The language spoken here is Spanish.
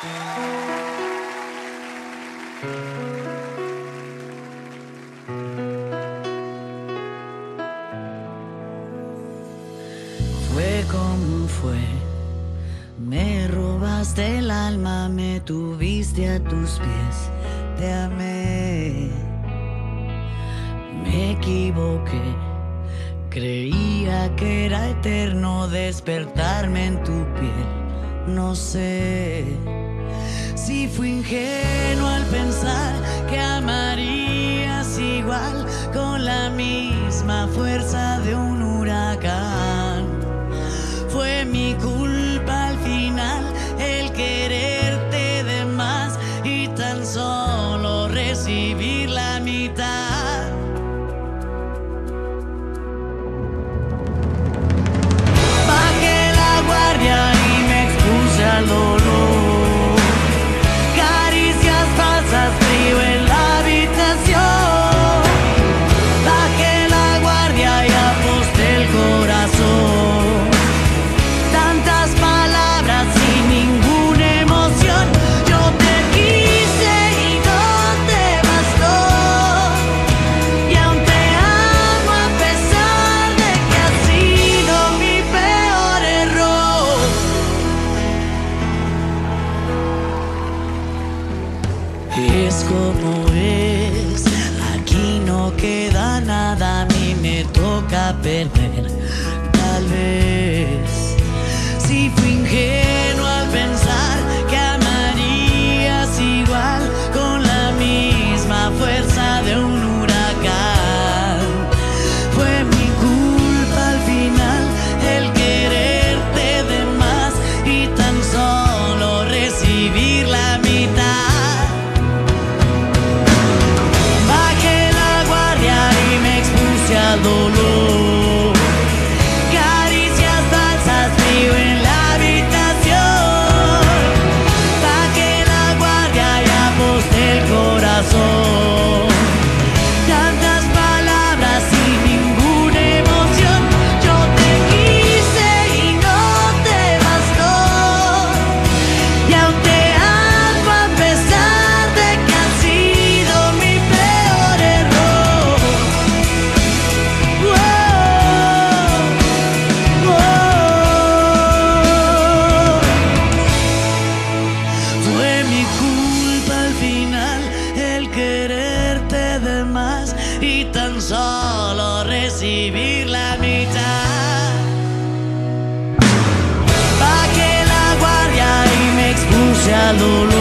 Fue como fue, me robaste el alma, me tuviste a tus pies, te amé, me equivoqué. Creía que era eterno despertarme en tu piel, no sé si fui ingenuo. es como es. Aquí no queda nada, a mí me toca perder. Tal vez si finge solo recibir la mitad. pa' que la guardia y me expuse al dolor.